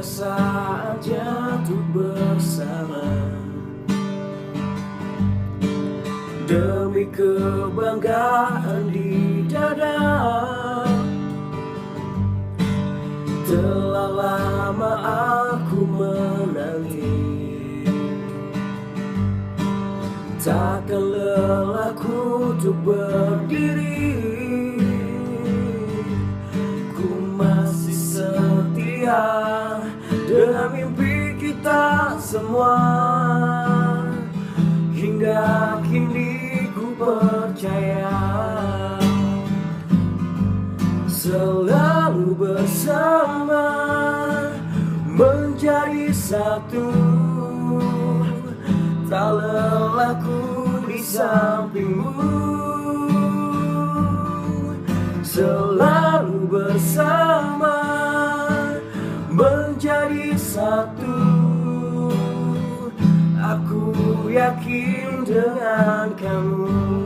Pada saat jatuh bersama. Demi kebanggaan di dada Telah lama aku menanti Takkan lelahku untuk berdiri Dengan mimpi kita semua. Hingga kini ku percaya Selalu bersama Menjadi satu. Tak lelah ku di sampingmu. Selalu Aku yakin dengan kamu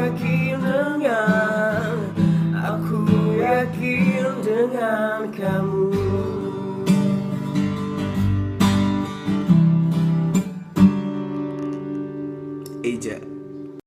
yakin dengan Aku yakin dengan kamu